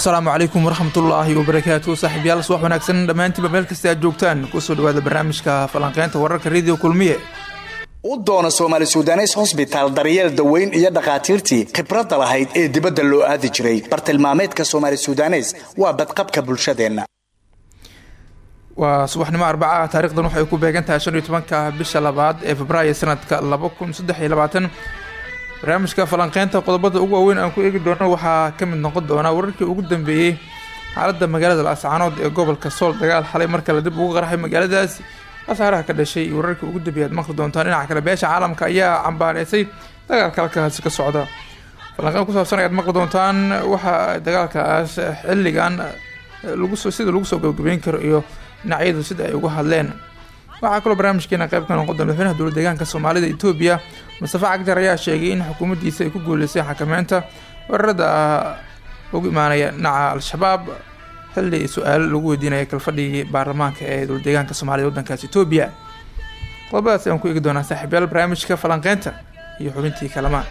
asalaamu calaykum waraxmatullaahi wabarakaatu saaxiibyaal subax wanaagsan. Dhammaantiinba meel kasta aad joogtaan ku soo dhawaada barnaamijka falanqeynta wararka rediyo kulmiye. U doona soomaali sudanes hosbitaal daryeel daweyn iyo dhakhaatiirtii khibradda lahayd ee dibadda loo aadi jiray. Bartilmaameedka soomaali sudanes waa badqabka bulshadeenna. Waa subaxnimo arbaca taarikhdan waxay ku beegan tahay shan iyo tobanka bisha labaad ee febraayo sanadka laba kun saddex iyo labaatan barnaamijka falanqeynta qodobada ugu waaweyn aan ku eegi doono waxaa ka mid noqon doona wararkii ugu dambeeyey xaaladda magaalada laascaanood ee gobolka sool dagaal xalay mar kale dib ugu qarxay magaaladaas. Khasaaraha ka dhashay iyo wararkii ugu dambeeyay aad maqli doontaan dhinaca kale beesha caalamka ayaa cambaareysay dagaalka halkaasi ka socda. Falanqeyn ku saabsan ayaad maqli doontaan waxa dagaalkaas xilligan lagu sida lagu soo gabagabeyn karo iyo dhinacyadu sida ay uga hadleen waxaa kaloo barnaamijkeena qayb ka noqon doona madaxweynaha dowlad deegaanka soomaalida etoobiya mustafa cagjar ayaa sheegay in xukuumaddiisa ay ku guuleysay xakameynta weerarada ugu imaanaya dhinaca al-shabaab. Xilli su'aalo lagu weydiinaya kalfadhigii baarlamaanka ee dowlad deegaanka soomaalida waddankaas etoobiya qodobadaas ayaan ku eegi doonaa saaxiibyaal barnaamijka falanqeynta iyo xubintii kalamaan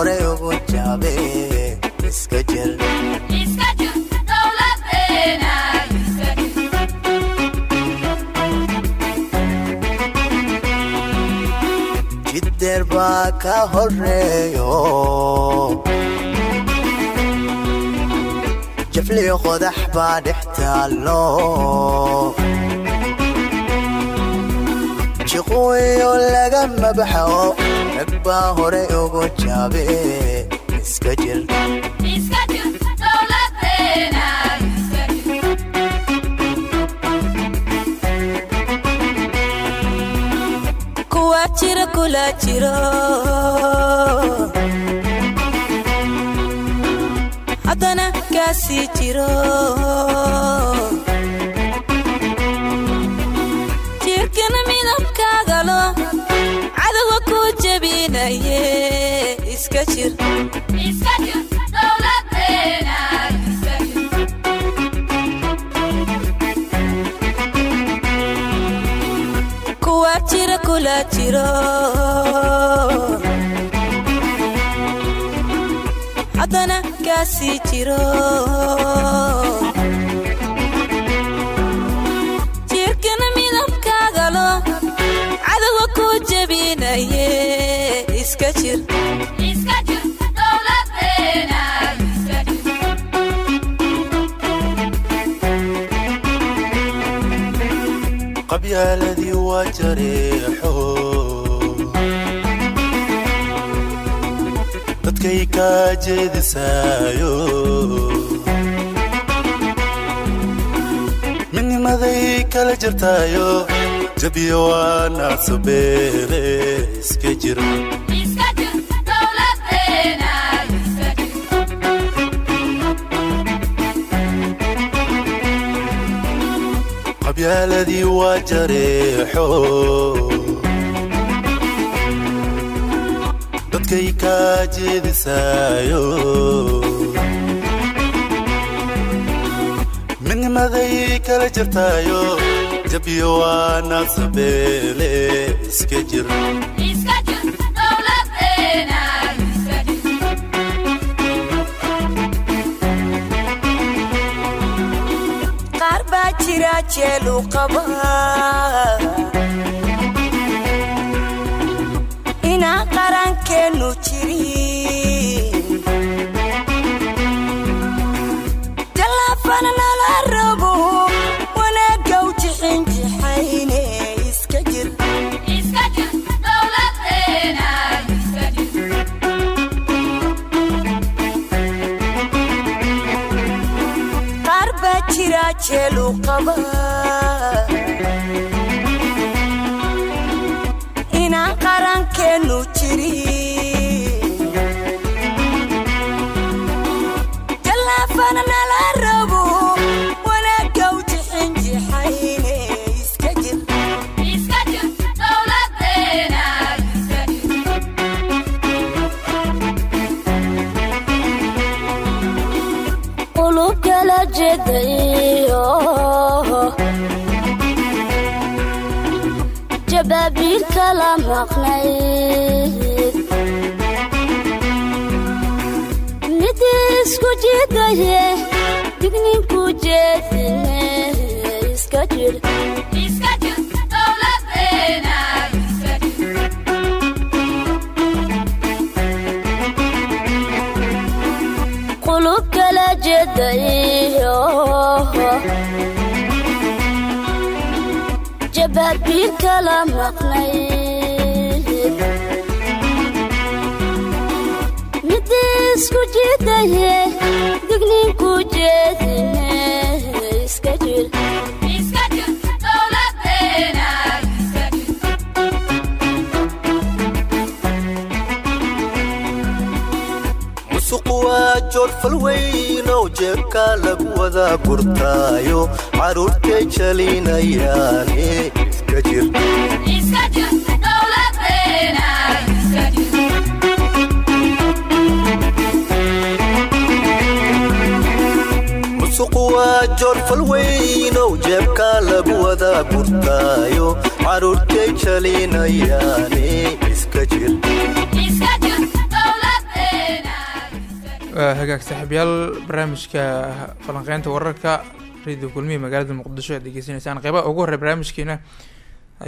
horay ugu jaabe iska jir jiddeer baa ka horeeyo jafliyo qodax baa dhex taallo jiqooyo lagama baxo rag baa horay ugu jaabe iska jir kuwa jira kula jiro haddana kaasii jiro iska jir kuwa jira kula jiro haddana kaasii jiro qabyaaladii waa jareexo dadkay jabiyo waa naadsabeele iska jir qabyaaladii waa jareexo dadkay kaa jeedisaayo midnimaday kala jirtaayo jabiyo waa naadsabeele iska jir jira jeelu qaba inaan qarankeennu jirin jallaafana nala rabo wanaaggaw jixinjixayne iska jir. Qaar baa jira jeelu qaba mid isku jidaye digninku jeedine iska jir. Qulub kala jedayo jabaabiil kala maqnayd weynow jeebka lagu wada gurtaayo carruurtay jalinayaane iska jir musuqu waa joorfal weynow jeebka lagu wada gurtaayo carruurtay jalinayaane iska jir. Hagaag saaxiibyaal barnaamijka falanqeynta wararka radio kulmihi magaalada muqdisho aad degeysanaysaan qeybaha ugu horey barnaamijkeena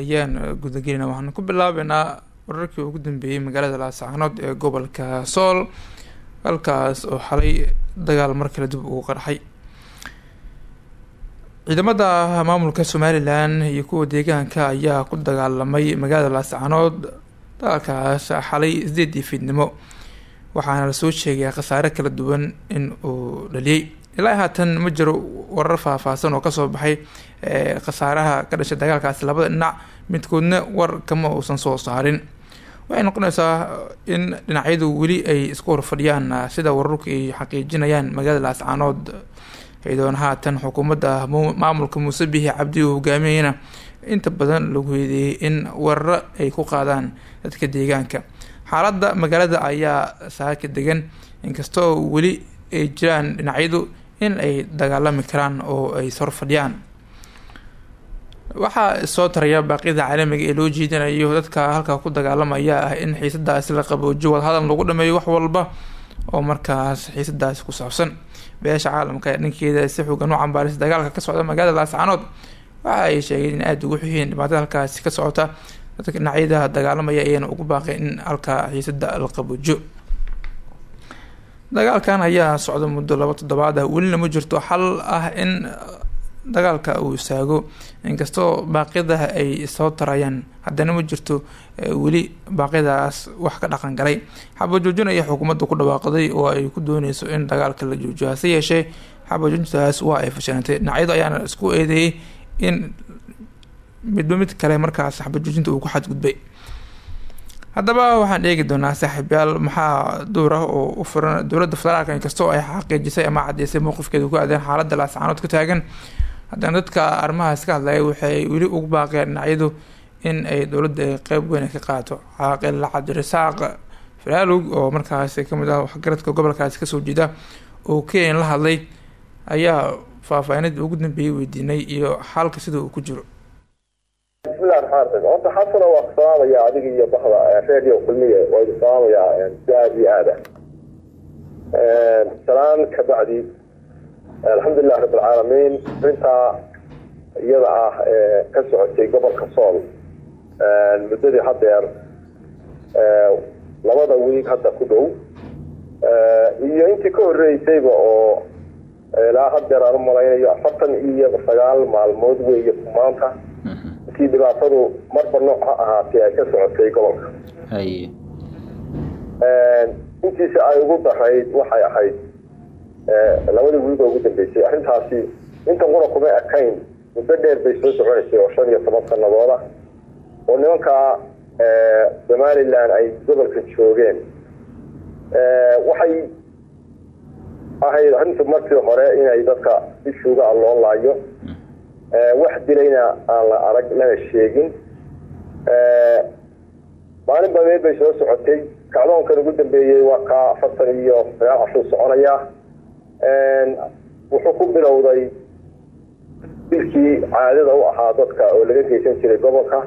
ayaan gudagelinaa waxaanu ku bilaabeynaa wararkii ugu dambeeyey magaalada laascaanood ee gobolka sool halkaas oo xalay dagaal mar kale dib ugu qarxay ciidamada maamulka somalilan iyo kuwa deegaanka ayaa ku dagaalamay magaalada laascaanood dagaalkaas xalay sideedii fiidnimo. Waxaana la soo sheegaya khasaare kala duwan in uu dhaliyey ilaa haatan ma jiro warar faahfaahsan oo ka soo baxay khasaaraha ka dhashay dagaalkaasi labada dhinac midkoodna war kama uusan soo saarin. Waxay noqonaysaa in dhinacyadu weli ay isku horfadhiyaan sida wararku ay xaqiijinayaan magaalada laascaanood ciidoon haatan xukuumadda maamulka muuse bihi cabdi uu hogaaminayana inta badan lagu heedeeyey in wararo ay ku qaadaan dadka deegaanka. Xaaladda magaalada ayaa saaka degan. Inkastoo weli ay jiraan dhinacyadu in ay dagaalami karaan oo ay sor fadhiyaan. Waxaa soo taraya baaqyada caalamiga ee loo jeedinayo dadka halkaa ku dagaalamaya ah in xiisadaasi la qaboojo wadahadal lagu dhameeyo wax walba oo markaas xiisadaasi ku saabsan beesha caalamka dhankeeda si xoogan u cambaarisa dagaalka ka socda magaalada laascaanood waxa ay sheegeen in aada ugu xihiin dhibaatada halkaasi ka socota. Dadka dhinacyada dagaalamaya ayayna ugu baaqay in halkaa xiisada la qaboojo dagaalkan ayaa socda muddo laba toddobaad ah. Welina ma jirto xal ah in dagaalka uu istaago. Inkastoo baaqyadaha ay soo tarayaan haddana ma jirto weli baaqyadaas wax ka dhaqan galay. Xabajoojin ayaa xukuumadda ku dhawaaqday oo ay ku dooneyso in dagaalka la joojiyo. Hase yeeshee xabajoojintaas waa ay fashilantay dhinacyadu ayaana isku eedeeyay in midba mid kale markaas xabajoojinta uu ku xadgudbay. Haddaba waxaan eegi doonaa saaxiibyaal maxaa duur ah oo u furan dowladda federaalka inkastoo ay xaqiijisay ama cadeysay mowqifkeeda ku aadeen xaaladda laascaanood ka taagan haddana dadka arrimahaas ka hadlaya waxay weli ugu baaqeen dhinacyadu in ay dowladda qeyb weyn ka qaato. Caaqil cabdirasaaq falaalug oo markaasi ka mid ah waxgaradka gobolkaasi ka soo jeeda oo kenya la hadlay ayaa faahfaahinadii ugu dambeeyay weydiinay iyo xalka sida uu ku jiro. Bismillahi raxmaan raxiim horta xasana waa ku salaamaya adiga iyo bahda radio kulmiye waa idin salaamayaa si aada. Iyo aada salaan ka bacdi alxamdulilah rabi alcaalamiin arrintaa iyada ah ee ka socotay gobolka sool muddadii hadeer labada wiig hadda ku dhow iyo intii ka horeysayba oo ilaa hadeer aan u malaynayo afartan iyo sagaal maalmood weeye maanta intii dhibaatadu marba nooc ha ahaatee ay ka socotay gobolka. Haye intiisa ay ugu darayd waxay ahayd labadii wiiga ugu dambeysay arrintaasi intan qura kuma ekayn. Muddo dheer bay soo soconaysay oo shan iyo toban sanadooda oo nimankaa somalilan ay gobolka joogeen. Waxay ahayd arrintu markii hore inay dadka ishuuga alloon laayo. Wax dilayna aan la arag lana sheegin. Maalin badeed bay soo socotay. Kacdoonkan ugu dambeeyey waa kaa afartan iyo sagaal cashuu soconaya wuxuu ku bilowday dilkii caadada u ahaa dadka oo laga geysan jiray gobolka.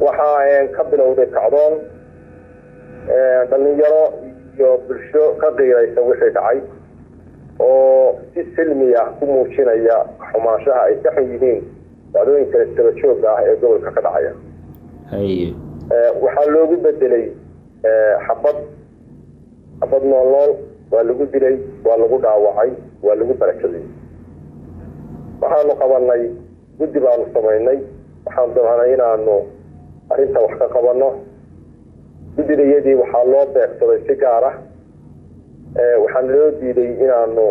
Waxaa ka bilowday kacdoon dhalinyaro iyo bulsho ka qiiraysa wixii dhacay oo si silmiya ku muujinaya xumaanshaha ay ka xun yihiin dacdooyinka joogga ah ee gobolka ka dhacaya. Waxaa loogu bedelay xabad xabad nool nool waa lagu dilay waa lagu dhaawacay waa lagu barakaday. Waxaanu qabanay guddi baanu samaynay. Waxaan damcnay inaanu arrinta wax ka qabanno. Guddidayadii waxaa loo beegsaday si gaar ah. Waxaana loo diiday inaanu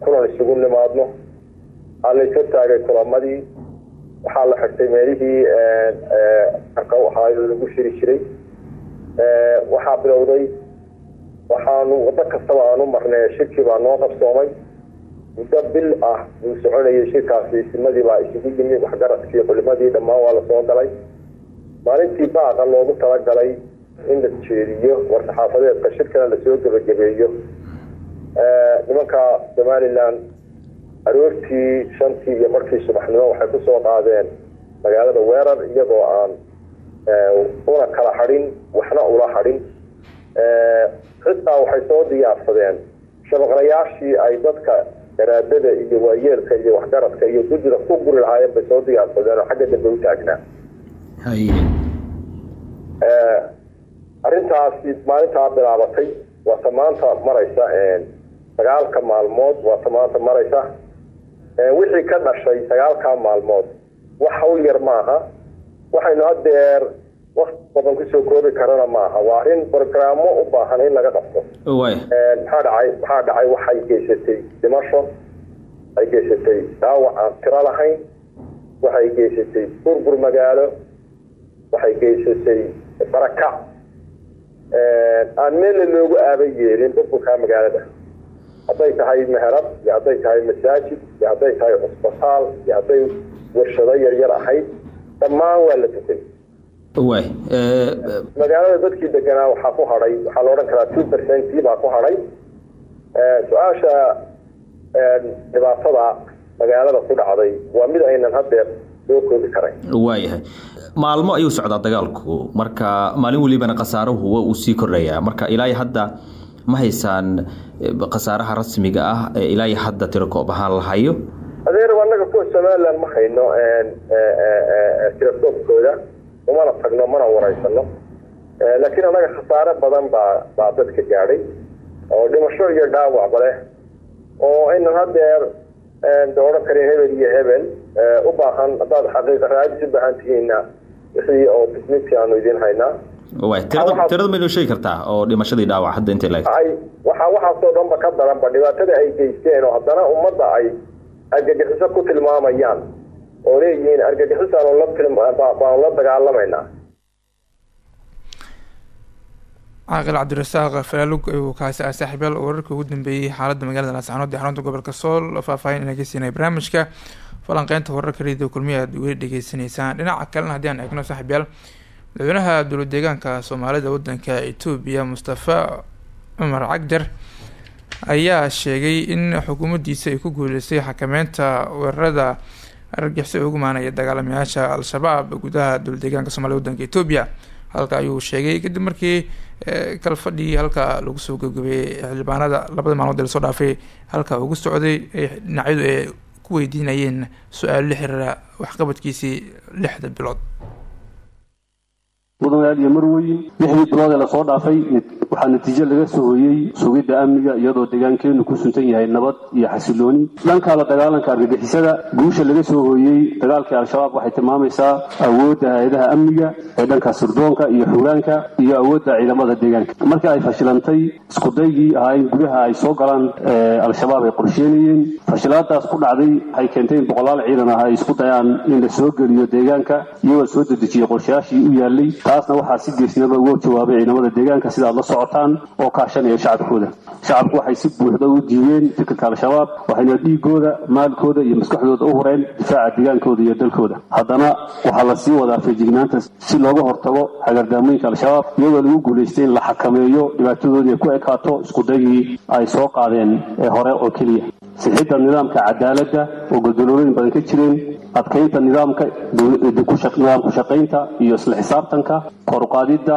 kulan isugu nimaadno. Waxaa taagay kulamadii waxaa la xirtay meelihii arka ahaa lagu shiri jiray. Waxaa bilowday waxaanu waddo kastaba aanu marnay shirkii baa noo qabsoomay. Muddo bil ah buu soconayay shirkaasi simadii baa isugu yimi waxgaradkii culimadii dhammaan waa la soo galay. Maalintii baaqa loogu talagalay in la jeediyo war-saxaafadeedka shirkana la soo gebagabeeyo nimanka somalilan aroortii shantii iyo markii subaxnimo waxay ku soo qaadeen magaalada weerar iyagoo aan una kala hadhin waxna ula hadhin xitaa waxay soo diyaarsadeen shabaqlayaashii ay dadka garaadada iyo waayeelka iyo waxgaradka iyo guddida ku guri lahaayeen bay soo diyaarsadeen oo xagga dambe u taagnaa. Arrintaasi maalintaa bilaabatay waata maanta maraysa sagaalka maalmood waata maanta maraysa. Wixii ka dhashay sagaalkaa maalmood wax hawl yar maaha. Waxaynu hadeer wakti badan ku soo koobi karana maaha. Waa arrin brograamo u baahan in laga qabto. Maxaa dhacay maxaa dhacay waxay geysatay. Dhimasho waxay geysatay. Dhaawac aan tiro lahayn. Waxay geysatay. Burbur magaalo. Waxay geysatay. Barakac aan meella loogu aaba yeelin burburkaa magaalada. Hadday tahay meherad iyo hadday tahay masaajid iyo hadday tahay cusbitaal iyo hadday warshado yaryar ahayd dhammaan waa la tukay magaalada dadkii deganaa waxaa ku hadhay waxaa la odhan karaa two percentii baa ku hadhay. Su'aasha dhibaatada magaalada ku dhacday waa mid aynan hadeer soo koobi karayn waayahay maalmo ayuu socdaa dagaalku. Marka maalin welibana khasaaruhu waa uu sii kordhayaa marka ilaa hadda ma haysaan khasaaraha rasmiga ah ee ilaa hadda tirakoob ahaan la hayo adeer anaga kuwa somalilan ma hayno tirakoobkooda umana tagno mana wareysano laakiin anaga khasaare badan baa baa dadka gaadhay. Oo dhimasho iyo dhaawacba leh. Oo aynan hadeer de odhan karin hebel iyo hebel. U baahan haddaad xaqiiqa raadis u baahan tihiinna wixii oo bisniski aanu idin haynaa. Tirada tirada ma inoo sheegi kartaa oo dhimashadii dhaawac hadda intay laeg ay waxaa waxaasoo dhanba ka daranba dhibaatada ay geysteen oo haddana ummadda ay argagixiso ku tilmaamayaan oo leeyihiin argagixisaanu la baanu la dagaalamaynaa. Caaqil cabdirasaaq falaalug ayuu kaasi ah saaxiibyaal oo wararkii ugu dambeeyey xaaladda magaalada laascaanood ee xarunta gobolka sool faahfaahin inaga siinay barnaamijka. Falanqeynta wararka radio kulmiya aad weli dhegeysaneysaan dhinaca kalena haddii aan eegno saaxiibyaal madaxweynaha dowlad deegaanka soomaalida wadanka etoobiya mustafa cumar cagjar ayaa sheegay in xukuumaddiisa ay ku guuleystay xakameynta weerarada argagixisa ugu maanaya dagaalamayaasha al-shabaab gudaha dowlad deegaanka soomaalida wadanka etoobiya halka ayuu sheegay. Kadib markii kalfadhii halka lagu soo gabgabeeyey xildhibaanada labada maalmood ee la soo dhaafay halka ugu socday dhinacyadu ay ku weydiinayeen su'aalo la xiriira waxqabadkiisii lixda bilood. Mudanayaal iyo marweyn lixdii bilood ee la soo dhaafay waxaa natiijo laga soo hooyey sugidda amniga iyadoo deegaankeennu ku suntan yahay nabad iyo xasilooni. Dhanka la dagaalanka argagixisada guusha laga soo hooyey dagaalkii al-shabaab waxay tilmaamaysaa awoodda hay'adaha amniga ee dhanka sirdoonka iyo xuuraanka iyo awoodda ciidamada deegaanka. Markii ay fashilantay iskudaygii ahaa in gudaha ay soo galaan al-shabaab ay qorsheynayeen. Fashilaadaas ku dhacday waxay keentay in boqolaal ciidan ah ay isku dayaan in la soo geliyo deegaanka iyagoo soo dedejiyey qorshayaashii u yaallay. Taasna waxaa si geesnaba uga jawaabay ciidamada deegaanka sida aad la socotaan oo kaashanaya shacabkooda. Shacabku waxay si buuxda u diideen fikirka al-shabaab waxayna dhiigooda maalkooda iyo maskaxdooda u hureen difaaca deegaankooda iyo dalkooda. Haddana waxaa la sii wadaa feejignaanta si looga hortago hagardaamooyinka al-shabaab iyadoo lagu guulaystay in la xakameeyo dhibaatadoodii ku ekaato iskudagii ay soo qaadeen ee hore oo keliya. Sixidda nidaamka cadaaladda oo goldolooyin badan ka jireen adkaynta nidaamka nidaam ku-shaqaynta iyo isla xisaabtanka koruqaadidda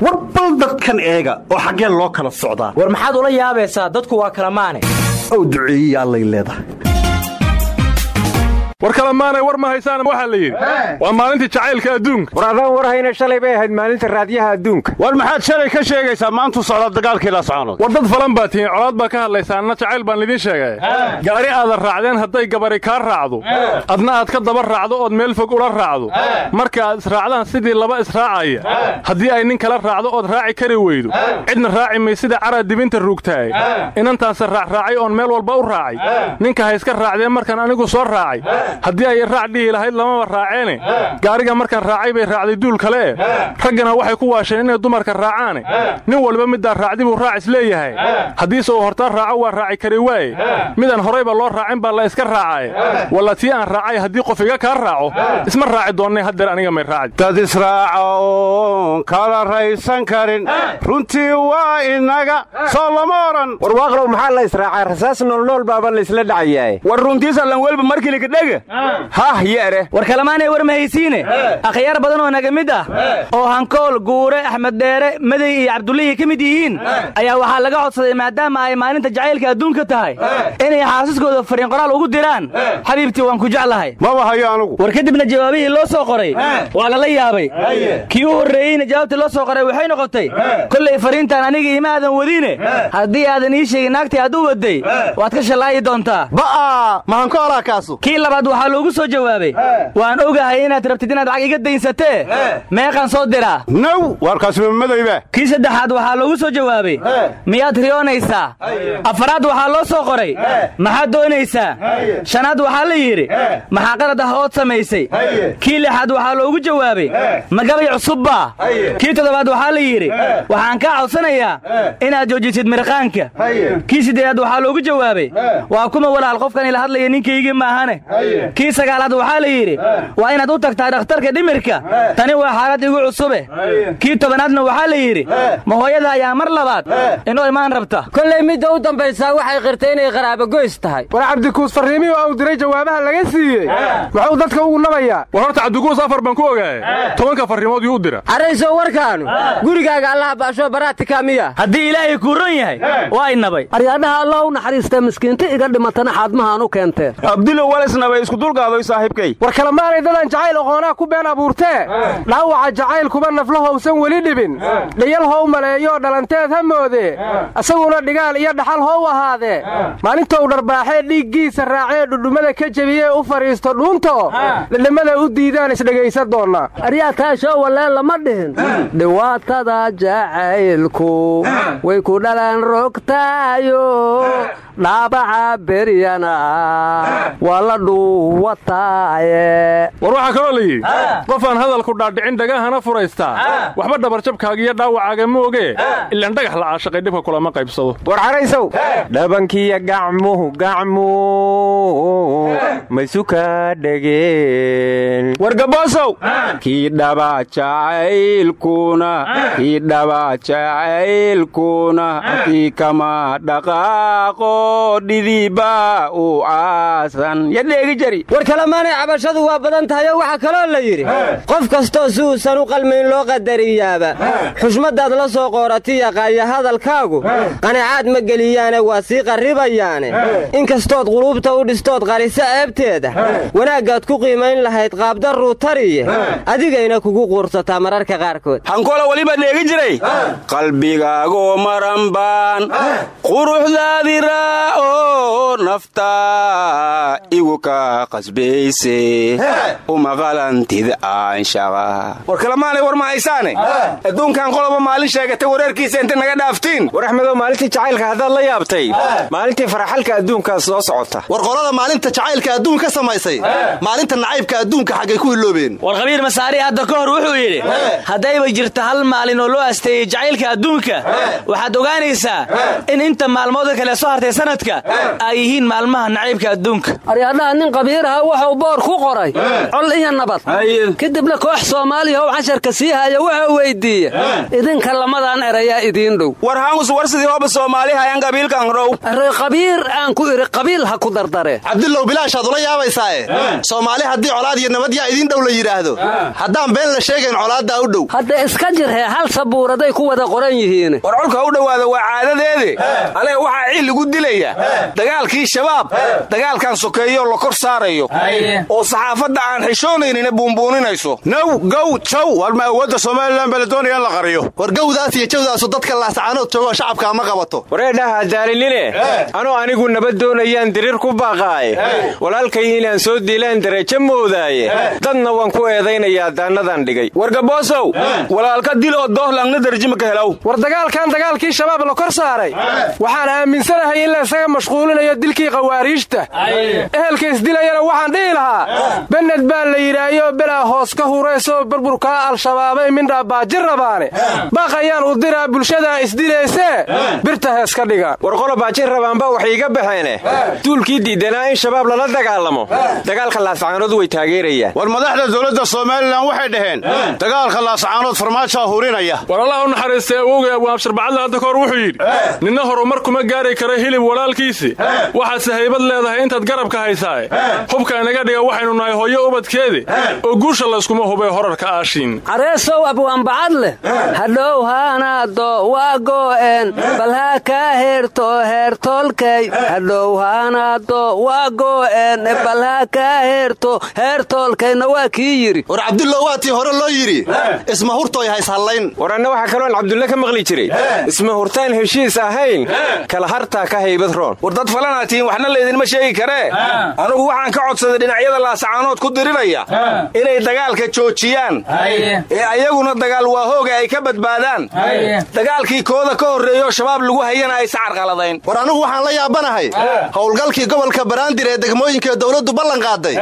war bal dadkan eega oo xaggee loo kala socdaa. War maxaad ula yaabaysaa? Dadku waa kala maane. Ow duceeyiya allay leedahay war kale maanay war ma haysaan waxaa la yidhi. Waa maalintii jacaylka adduunka. War adaan war hayna shalay bay ahayd maalinta raadiyaha adduunka. War maxaad shalay ka sheegaysaa? Maantuu socdaa dagaalkii laascaanood war dad falan baa tihiin colaad baa ka hadlaysaa anna jacayl baan idiin sheegay. Gaari aadan raacdeen hadday gabari kaa raacdo. Adna aad ka daba raacdo ood meel fog ula raacdo. Marka aad israacdaan sidii laba israacaya haddii ay nin kala raacdo ood raaci kari weydo. Cidna raaci may sida caraa dibinta ruugtahay. Inantaanse raacraacay oon meel walba u raacay. Ninka ha iska raacdeen markaan anigu soo raacay haddii ay raac dhihi lahayd lamaba raaceene. Gaariga markaan raacay bay raacday duul kale. E raggana waxay ku waasheen inay dumarka raacaane. Nin walba middaa raacdi buu raac is leeyahay. Haddiise uu hortaa raaco waa raaci kari waaye. Midaan horayba loo raacin baa la iska raacaye. Walla tii aan raacay haddii qof iga kaa raaco isma raaci doonnay haddeer aniga may raaci dad israaca oon kala raysan karin. Runtii waa inaga soo lama odhan warwaaqlow maxaa la israacay rasaas noolnool baaba laysla dhacayaa war runtiisallan welba markilikadhega hah yeere war kalamaanay war mahaysiine. Akhyaar badan oo naga mid ah. Oo hankool guure axmed dheere madey iyo cabdullihii ka mid yihiin ayaa waxaa laga codsaday maadaama ay maalinta jacaylka adduunka tahay. Inay xaasiskooda fariin qoraal ugu diraan. Xabiibtii waan ku jeclahay. Maba hayo anugu. War kadibna jawaabihii loo soo qoray waa lala yaabay. Kii u horreeyeyna jawaabtii loo soo qoray waxay noqotay kollay fariintaan aniga ima aadan wadiine haddii aadan ii sheegin naagtii aad u waday waad ka shallaayi doontaa. Ba'a mahankoolaa kaasu. Kii labaad waxaa loogu soo jawaabay. Waan ogahay inaad rabtid inaad lacag iga daynsatee meeqaan soo diraa naw! Waarkaasmamadayba kii saddexaad waxaa loogu soo jawaabay. Miyaad riyoonaysaa? Afaraad waxaa loo soo qoray. Maxaad doonaysaa? Shanaad waxaa la yidhi maxaa qalad ah ood samaysay? Kii lixaad waxaa loogu jawaabay magabay cusubbaa kii toddobaad waxaa la yidhi waxaan kaa codsanayaa inaad joojisid mirqaanka. Kii siddeedaad waxaa loogu jawaabay waa kuma walaal qofkan ila hadlaya ninkaygii maahane kii sagaalaad waxaa la yidhi waa inaad u tagtaa dhakhtarka dhimirka. Tani waa xaalad igu cusube. Kii tobanaadna waxaa la yidhi ma hooyada ayaa mar labaad inoo imaan rabta. Kollay midda u dambaysaa waxay qirtay inay qaraabogoys tahay. War cabdikuus farriimihii ou diray jawaabaha laga siiyey. Muxuu dadka ugu nabayaa? War horta cabdikuus afar baan ku ogahay. Tobanka farriimood yuu u dira. Arrayso warkaanu gurigaaga allaha baasho baraatika miya. Haddii ilaahay kuu ron yahay waa inabay. Aryaadhaha allah u naxariistee miskiinta iga dhimatana xaadmahaan u keenteen abdulo walisnaba isku dulgaadoy saaxiibkay. War kalemaanay dadaan jacayl aqoonaa ku been abuurtee? Dhaawaca jacaylkuba naflahowsan weli dhibin. Dhayal how maleeyoo dhalanteed ha moodee. Asaguna dhigaal iyo dhaxal how ahaadee. Maalintou dharbaaxee dhiiggiisa raacee dhudhummada ka jebiyee u fadhiisto dhuunto. Dhidhimmada u diidaan isdhegaysa doonnaa aryaa taashoo wallee lama dhihin. Dhibaatada jacaylku way ku dhalan rogtaayo. Dhaabaca beryana waa la dhuuwataaye war waxaa kaloo la yidhi qofaan hadalku dhaadhicin dhagahana furaystaa waxba dhabarjabkaaga iyo dhaawacaaga ma ogee ilaan dhagax la caashaqay dhibka kulama qaybsado. War caraysow. Dhabankiya gacmuhu gacmu maysuka dhegeen war gaboosow kii dhaba jacaylkuna kii dhaba jacaylkuna kii kama dhaqaaqo dhidiba u aasan ya dheegi jari. War kalemaanay cabashadu waa badan tahayoo waxaa kaloo la yidhi qof kastoo si uusan u qalmayn loo qadariyaaba xushmaddaad la soo qooratiya qaaya hadalkaagu qanacaad ma geliyaane waa sii qarribayaane. Inkastood quluubta u dhistood qariso eebteeda wanaaggaad ku qiimayn lahayd qaabdarruu tariye adigayna kugu quursataa mararka qaarkood. Hankola weliba dheegi jiray. Qalbigaago maran baan. Quruxdaadiraa oo nafta igu ka qasbayse uma qalantid aanshaqa war kalamaanay war ma haysaane? Adduunkan qoloba maalin sheegatay wareerkiisa inta naga dhaaftiin. War axmedow maalintii jacaylka haddaad la yaabtay. Maalintii faraxalka adduunkaas soo socota. War qolada maalinta jacaylka adduun ka samaysay. Maalinta nacaybka adduunka xaggay ku iloobeen. War khabiir masaari hadda ka hor wuxuu yidhi haddayba jirto hal maalin oo loo asteeyey jacaylka adduunka waxaad ogaanaysaa in inta maalmooda kale soo hartay sanadka ay yihiin maalmaha nacaybka adduunka. Aryaadhaha nin qabiiraha wuxuu boor ku qoray. Col iyo nabad. Kadibna koox soomaaliya oo casharka sii haya wuxuu weyddiiye idinka lamadan erayaa idiin dhow. War haangus war sidii hooba soomaali hayan qabiilkan row. Array qabiir aan ku idhi qabiil ha ku dardare cabdillow bilaashaad ula yaabaysaae soomaali haddii colaad iyo nabad yaa idiin dhow la yidhaahdo haddaan been la sheegayn colaaddaa u dhow. Hadda iska jirhee hal sabuuraday ku wada qoran yihiin. War colka u dhowaada waa caadadeede. Aniga waxaa ciil igu dilaya. Dagaalkii shabaab dagaalkan sokeeyo la kor saarayo. Oo saxaafadda aan xishoonaynin buunbuuninayso. Naw gow jaw war ma awoodda somalilan baa la doonaya in la qariyo. War gowdaas iyo jawdaasu dadka laasacaanood joogoo shacabka ma qabato. Wareedhaha daalinine anoo anigu nabad doonayaan diriir ku baaqaaye walaalkay inaan soo diilaan darajo moodaaye. Dadna waan ku eedaynayaa daannadan dhigay. War gaboosow walaalka dil oo doohlangna darjima ka helaw. War dagaalkan dagaalkii shabaab la kor saaray. Waxaan aaminsanahay in la isaga mashquulinayo dilkii khawaariijta. Ehelka isdilayana waxaan dhihi lahaa. Bened baa la yidhaayo belaa hoos ka huraysoo burburkaa al-shabaabay mindhaa baajin rabaane. Baaqayaan u diraa bulshadaa isdilaysee. Birta hees ka dhigaan war qola baajin rabaanba waxay iga baxeene. Duulkii diidanaa in shabaab lala dagaalamo. Dagaalka laascaanood way taageerayaan. War madaxda dowladda somalilan waxay dhaheen dagaalka laascaanood farmaajaa hurinaya. War allah u naxariistay awowgay abwaabsharbacadle hadda kahor wuxuu yidhi ninna horumar kuma gaari kara hilib walaalkiisi. Waxaadse haybad leedahay intaad garabka haysaae hubka inaga dhiga waxaynu nahay hooyo ubadkeedi oo guusha layskuma hubay horarka aashiin. Careesow abwaanbacad leh. Hadhow haanaado waa goo'een bal haa kaa heerto heertoolkay hadhow haanaado waa goo'een bal haa kaa heerto heertoolkayna waa kii yidhi war cabdullow waa tii hore loo yidhi isma hurtooy hayshallayn war anna waxaa kaloon cabdulle ka maqli jiray. Isma hurtaan heshiis ahayn. Kala hartaa ka haybad roon. War dad falanaa tihiin waxna laydinma sheegi karee anugu waxaan ka codsaday dhinacyada laasacaanood ku diriraya. Inay dagaalka joojiyaan. Ee ayaguna dagaal waa hooga ay ka badbaadaan. Dagaalkii kooda ka horreeyo shabaab lagu hayana ay sacar qaladayn war anugu waxaan la yaabanahay. Howlgalkii gobolka baraandir ee degmooyinkaee dowladdu ballan qaaday.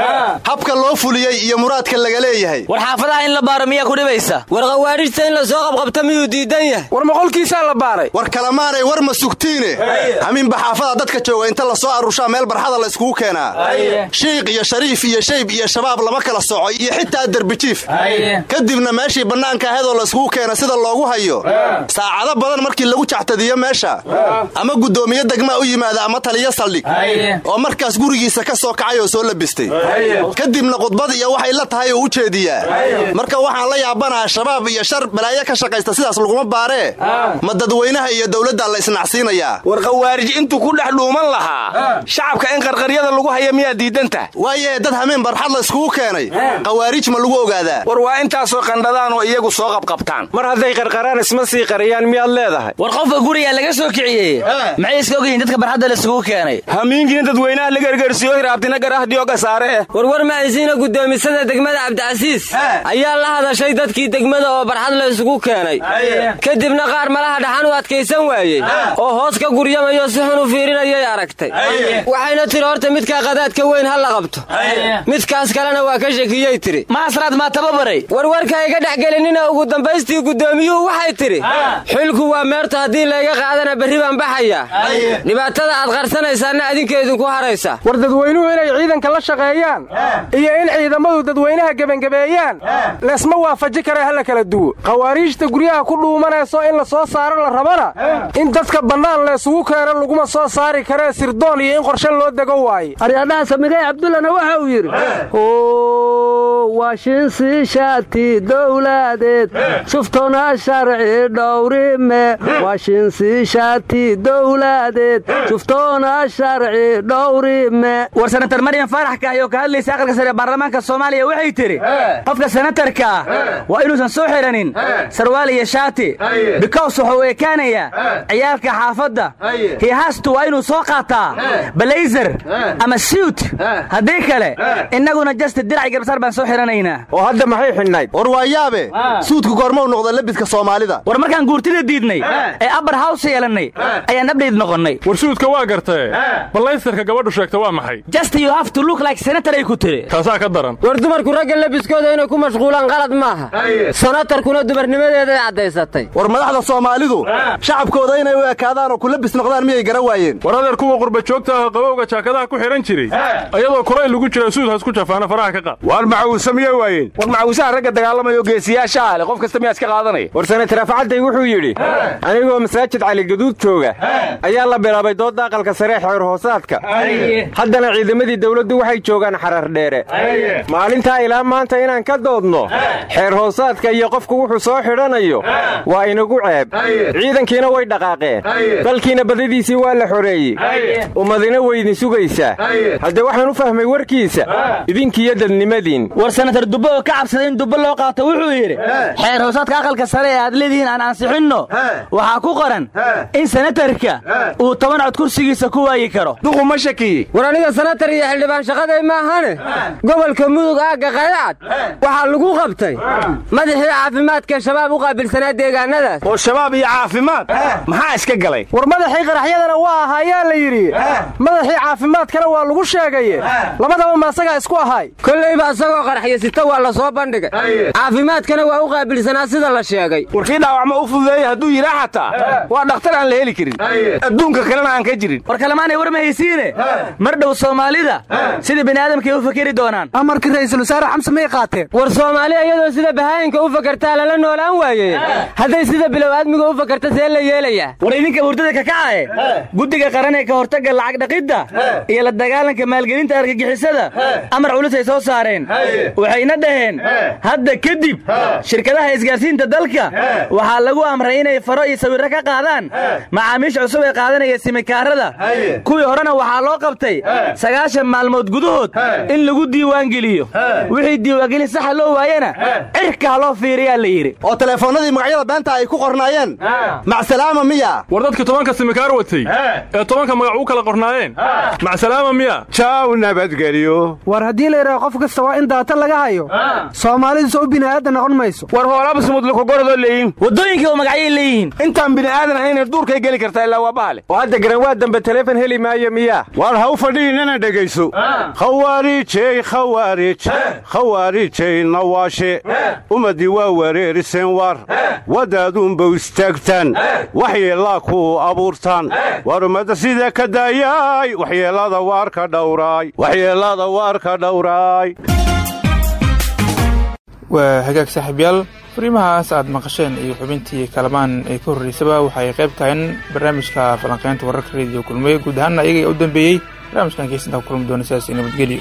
Habka loo fuliyey iyo muraadka laga leeyahay. War xaafadaha in la baaro miyaa ku dhibaysa? War khawaadhijta in la soo qabqabta miyuu diidan yahay? War moqolkiisaa la baaray? War kalamaanay war ma sugtiine. Haminba xaafada dadka jooga inta la soo arushaa meel barxada la iskugu keenaa. Shiiq iyo shariif iyo shayb iyo shabaab lama kala soco iyo xitaa derbijiif kadibna meeshii bannaanka ahedoo la iskugu keena sida loogu hayo. Saacado badan markii lagu jaxtadiyo meesha. Ama guddoomiye degmaa u yimaada ama taliyo saldhig oo markaas gurigiisa ka soo kacay oo soo labistay. Kadibna khudbad iyo waxay la tahay oo u jeediyaa marka waxaan la yaabanaha shabaab iyo shar balaayo ka shaqaysta sidaas laguma baaree ma dadweynaha iyo dowladda la isnacsiinayaa war khawaarij intuu ku dhex dhuuman lahaa. Shacabka in qarqaryada lagu haya miyaa diidanta waaye dad hameen barxad la iskugu keenay. Qawaariij ma lagu ogaadaa. War waa intaasoo qandhadaan oo iyagu soo qabqabtaan. Mar hadday qarqaraan isma sii qariyaan miyaad leedahay. War qofka gurigaa laga soo kiciyey. Maxay iska ogyihiin dadka barxadda laisugu keenay? Hamiinkiina dadweynaha la gargarsiiyo hiraabtina garahdiyo gasaare eh warwar mahaysiina guddoomisada degmada cabdicasiis ayaa la hadashay dadkii degmada oo barxad la isugu keenay. Kadibna qaar malaha dhaxan u adkaysan waayey oo hoos ka guryamayo si xun u fiirinayay aragtay. Waxayna tiri horta midkaa qadaadka weyn ha la qabto. Midkaas kalena waa ka shekiyey tiri maasraad maa tababaray. Warwarka iga dhex gelinina ugu dambaystii guddoomiyuhu waxay tidhi xilku waa meerta haddii layga qaadana berri baan baxayaa. Dhibaatada aad qarsanaysaanna adinka idinku haraysa. War dadweynuhu inay ciidanka la shaqeeyaan iyo in ciidamadu dadweynaha gebangabeeyaan leesma waafaji kara hala kala duwo. Khawaariijta guryaha ku dhuumanayso in la soo saaro la rabana in dadka bannaan laysugu keeno laguma soo saari karee sirdoon iyo in qorshe loo dego waaye. Aryadhaha samigay cabdullana waxa uu yidhi washinsi shaati dowladeed suftona sharci dhowrime washinsi shaati dowladeed suftona sharci dhowrime senatar maryam faarax kaahi oo ka hadlaysa aqalka sare ee baarlamaanka soomaaliya waxay tidhi qofka senatarka ah waa inuusan soo xidhanin sarwaal iyo shaati bikows wuxuu ekaanayaa ciyaalka xaafadda. Hihastu waa inuu soo qaataa balayzer ama siut haddii kale innaguna jasti dirac gabsar baan soo xidhanaynaa oo hadda maxay xidhnayd? War waa yaabe suudku goormau noqda labiska soomaalida. War markaan guurtida diidnay ee abar haws yeelannay ayaan abdhayd noqonnay. War suudka waa gartee. Ballaysarka gabadhu sheegta waa maxay just you have to look like senator ay ku tiri taasaa ka daran war dumarku ragga labiskooda inay ku mashquulaan qalad maaha. Sanatarkuna dumarnimadeeday caddaysatay. War madaxda soomaalidu shacabkooda inay u ekaadaan oo ku labis noqdaan miyay garan waayeen? War adeer kuwa qurba joogta ah qabowga jaakadaha ku xidhan jiray. Ayadoo kulayl lagu jira suud hasku jafaana faraha ka qaad. Waar macawuusa miyay waayeen? War macawuusaha ragga dagaalamayo geesiyaasha ale qof kasta miyaa iska qaadanaya? War senatar afcadday wuxuu yidhi anigoo masaajid caligaduud jooga ayaa la bilaabay doodda aqalka sare xeer hoosaadka. Haddana ciidamadii dawladdu waxay joogaan xarar dheere. Maalintaa ilaa maanta inaan ka doodno xeer hoosaadka iyo qofku wuxuu soo xidhanayo waa inagu ceeb. Ciidankiina way dhaqaaqeen. Dalkiina badadiisii waa la xoreeyey. Ummadina weydin sugaysaa haddee waxaan u fahmay warkiisa idinkiiyo dadnimadiin. War senatar dubbo oo ka cabsaday in dubbo loo qaato wuxuu yidhi xeer hoosaadka aqalka sare ee aad leedihiin aan ansixinno waxaa ku qoran in senatarka uu toban cod kursigiisa ku waayi karo senatar iyo xildhibaan shaqaday maahane? Gobolka mudug aagga qayacad waxaa lagu qabtay madaxii caafimaadka shabaab u qaabilsanaa deegaanadaas. Oo shabaab iyo caafimaad? Maxaa iska galay? War madaxii qaraxyadana waa ahaayaa la yidhi. Madaxii caafimaadkana waa lagu sheegaye labadaba ma asagaa isku ahaay kollayba isagoo qaraxyo sita waa la soo bandhigay. Caafimaadkana waa u qaabilsanaa sida la sheegay. Warkii dhaawacma u fududeeyey hadduu yidhaa xataa. Waa dhakhtar aan la heli karin. Adduunka kalena aan ka jirin. War kalemaanay war ma haysiine? Mar dhow soomaalida sida bini'aadamkay u fakeri doonaan. Amarkii ra'iisul wasaare xamse may qaateen? War soomaali iyadoo sida bahaayinka u fakartaa lala noolaan waaye. Hadday sida bilow aadmiga u fakarta see la yeelayaa war idinka hurdada ka kacae guddiga qaran ee ka hortagga lacag dhaqidda iyo la dagaalanka maalgelinta argagixisada amar culus ay soo saareen. Waxayna dhaheen hadda kadib shirkadaha isgaarsiinta dalka waxaa lagu amray inay faro iyo sawirro ka qaadaan macaamiisha cusub ee qaadanaya simikaarada kuwii horena waxaa loo qabtay sagaashan maalmood gudahood in lagu diiwaangeliyo wixii diiwaangelin saxa loo waayena cirka ha loo fiiriyaa la yidhi. Oo telefoonnadii magacyada beenta ay ku qornaayeen. Macsalaama miya. War dadka tobanka simikaar watay ee tobanka magac u kala qornaayeen. Macsalaama miya. Jaaw nabadgelyo. War haddii la yidhaha qof kasta waa in daata laga hayo. Soomaalidu soo bini'aadan noqon mayso. War hoolaba sumudlukugoradoo leeyihiin waddooyinkii oo magacyay leeyihiin. Intaan bini'aadan ahaynay duurkay geli kartaa ilaa waa bahale oo hadda garan dambe taleefon heli maayo miyaa. Waar ha u fadhiinana dhegayso khawaarijey khawaarij khawaarijey nawaashe ummaddii waa wareeriseen waar wadaaduunbau istaagtaan waxyeellaa ku abuurtaan waar ummadda sida ka daayaay waxyeellada waar ka dhowraay waxyeellada waar ka dhowraay waa hagaag saaxiibyaal fariimahaas aad maqasheen iyo xubintii kalamaan ee ka horraysaba waxay qayb tahayn barnaamijka falanqaynta wararka rediyo kulmiye guud ahaanna iyaga u dambeeyey barnaamijkan geesintaa ku kulmi doona sidaas nabadgelyo